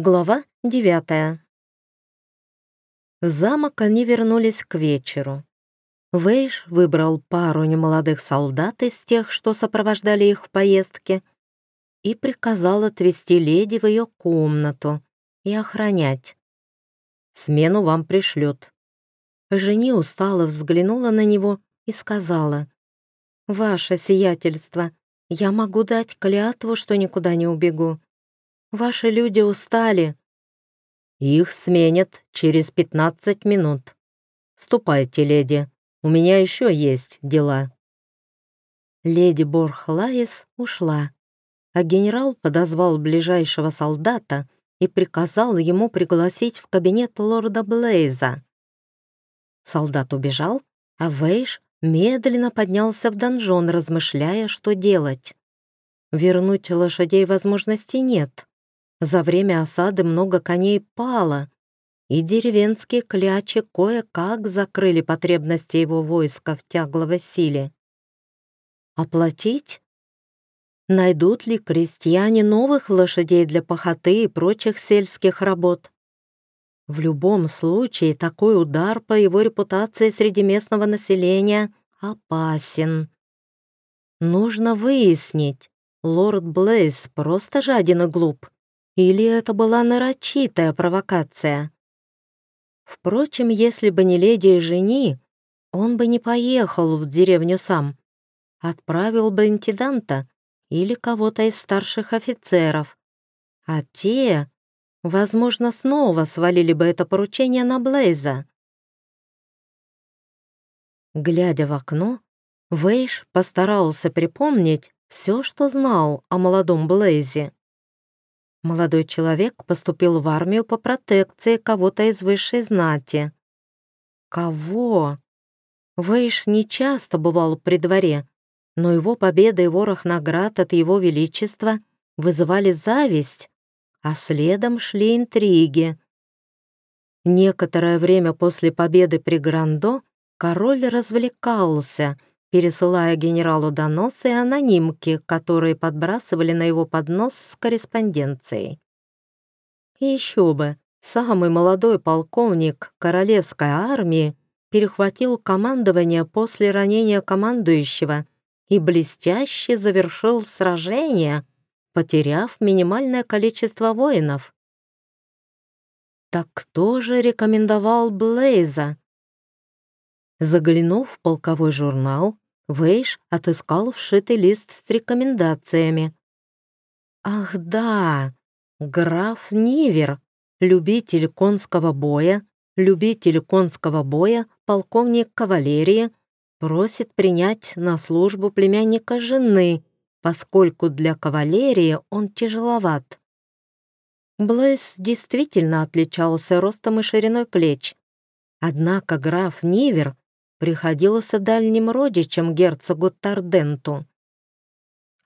Глава девятая. В замок они вернулись к вечеру. Вейш выбрал пару немолодых солдат из тех, что сопровождали их в поездке, и приказал отвезти леди в ее комнату и охранять. «Смену вам пришлют». Жени устало взглянула на него и сказала, «Ваше сиятельство, я могу дать клятву, что никуда не убегу. Ваши люди устали. Их сменят через пятнадцать минут. Ступайте, леди, у меня еще есть дела. Леди Борхлаис ушла, а генерал подозвал ближайшего солдата и приказал ему пригласить в кабинет лорда Блейза. Солдат убежал, а Вейш медленно поднялся в донжон, размышляя, что делать. Вернуть лошадей возможности нет. За время осады много коней пало, и деревенские клячи кое-как закрыли потребности его войска в тягловой силе. Оплатить? Найдут ли крестьяне новых лошадей для пахоты и прочих сельских работ? В любом случае, такой удар по его репутации среди местного населения опасен. Нужно выяснить, лорд Блейз просто жаден и глуп, или это была нарочитая провокация? Впрочем, если бы не леди и жени, он бы не поехал в деревню сам. Отправил бы интенданта или кого-то из старших офицеров. А те, возможно, снова свалили бы это поручение на Блейза. Глядя в окно, Вейш постарался припомнить все, что знал о молодом Блейзе. Молодой человек поступил в армию по протекции кого-то из высшей знати. Кого? Вейш не часто бывал при дворе, но его победа и ворох наград от его величества вызывали зависть, а следом шли интриги. Некоторое время после победы при Грандо король развлекался — пересылая генералу доносы и анонимки, которые подбрасывали на его поднос с корреспонденцией. Еще бы, самый молодой полковник королевской армии перехватил командование после ранения командующего и блестяще завершил сражение, потеряв минимальное количество воинов. Так кто же рекомендовал Блейза? Заглянув в полковой журнал, Вейш отыскал вшитый лист с рекомендациями. Ах да, граф Нивер, любитель конского боя, любитель конского боя, полковник кавалерии, просит принять на службу племянника жены, поскольку для кавалерии он тяжеловат. Блейс действительно отличался ростом и шириной плеч. Однако граф Нивер приходилось дальним родичем герцогу Тарденту.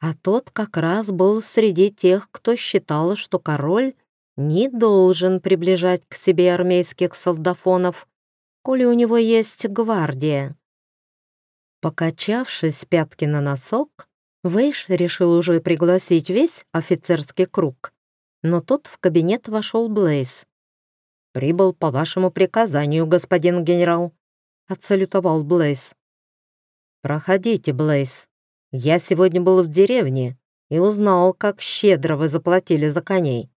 А тот как раз был среди тех, кто считал, что король не должен приближать к себе армейских солдафонов, коли у него есть гвардия. Покачавшись пятки на носок, Вейш решил уже пригласить весь офицерский круг, но тут в кабинет вошел Блейз. «Прибыл по вашему приказанию, господин генерал», отсалютовал Блейз. «Проходите, Блейз. Я сегодня был в деревне и узнал, как щедро вы заплатили за коней»,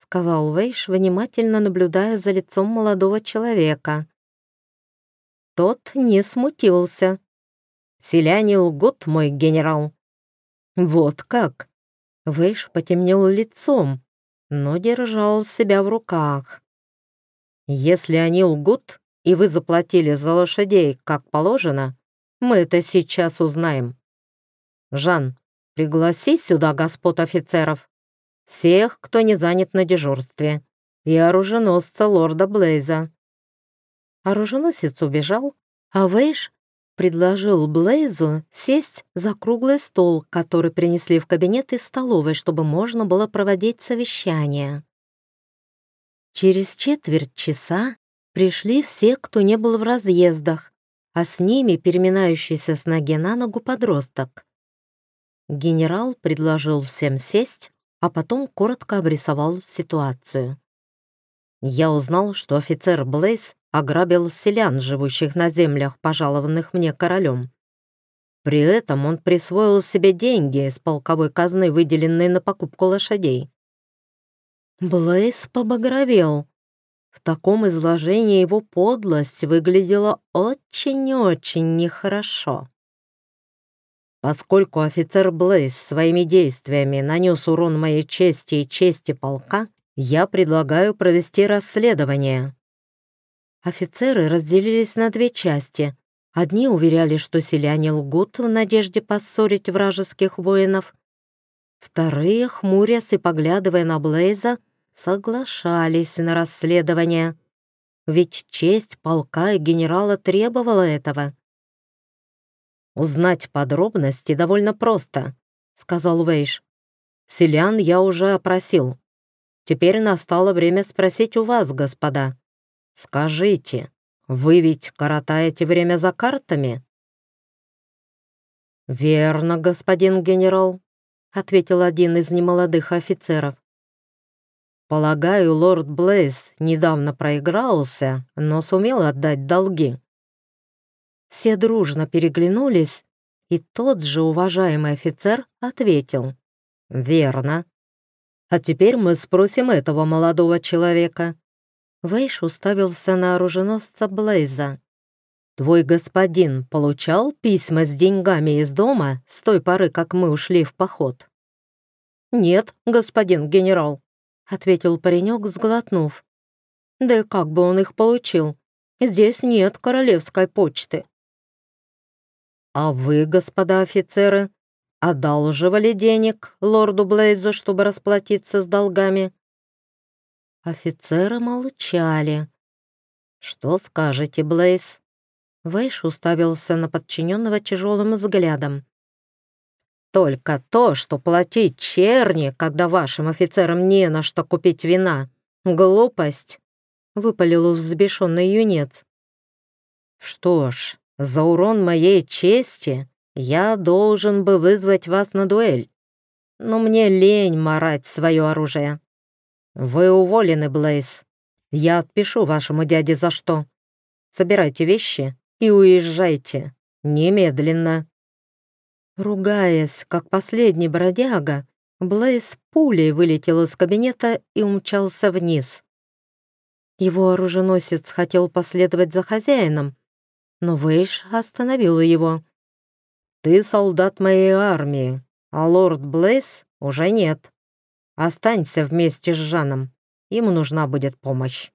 сказал Вейш, внимательно наблюдая за лицом молодого человека. Тот не смутился. «Селяне лгут, мой генерал». «Вот как?» Вейш потемнел лицом, но держал себя в руках. «Если они лгут, и вы заплатили за лошадей, как положено, мы это сейчас узнаем. Жан, пригласи сюда господ офицеров, всех, кто не занят на дежурстве, и оруженосца лорда Блейза». Оруженосец убежал, а Вейш предложил Блейзу сесть за круглый стол, который принесли в кабинет из столовой, чтобы можно было проводить совещание. Через четверть часа Пришли все, кто не был в разъездах, а с ними переминающийся с ноги на ногу подросток. Генерал предложил всем сесть, а потом коротко обрисовал ситуацию. Я узнал, что офицер Блейз ограбил селян, живущих на землях, пожалованных мне королем. При этом он присвоил себе деньги из полковой казны, выделенные на покупку лошадей. Блейз побагровел. В таком изложении его подлость выглядела очень-очень нехорошо. Поскольку офицер Блейз своими действиями нанес урон моей чести и чести полка, я предлагаю провести расследование. Офицеры разделились на две части. Одни уверяли, что селяне лгут в надежде поссорить вражеских воинов. Вторые, хмурясь и поглядывая на Блейза, соглашались на расследование. Ведь честь полка и генерала требовала этого. «Узнать подробности довольно просто», — сказал Вейш. «Селян я уже опросил. Теперь настало время спросить у вас, господа. Скажите, вы ведь коротаете время за картами?» «Верно, господин генерал», — ответил один из немолодых офицеров. «Полагаю, лорд Блейз недавно проигрался, но сумел отдать долги». Все дружно переглянулись, и тот же уважаемый офицер ответил. «Верно. А теперь мы спросим этого молодого человека». Вейш уставился на оруженосца Блейза. «Твой господин получал письма с деньгами из дома с той поры, как мы ушли в поход?» «Нет, господин генерал», — ответил паренек, сглотнув. «Да и как бы он их получил? Здесь нет королевской почты». «А вы, господа офицеры, одалживали денег лорду Блейзу, чтобы расплатиться с долгами?» Офицеры молчали. «Что скажете, Блейз?» Вейш уставился на подчиненного тяжелым взглядом. «Только то, что платить черни, когда вашим офицерам не на что купить вина. Глупость!» — выпалил взбешенный юнец. «Что ж, за урон моей чести я должен бы вызвать вас на дуэль. Но мне лень марать свое оружие. Вы уволены, Блейз. Я отпишу вашему дяде за что. Собирайте вещи и уезжайте. Немедленно». Ругаясь, как последний бродяга, Блейз пулей вылетел из кабинета и умчался вниз. Его оруженосец хотел последовать за хозяином, но Вейш остановила его. «Ты солдат моей армии, а лорд Блейс уже нет. Останься вместе с Жаном, ему нужна будет помощь».